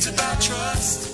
It's about trust.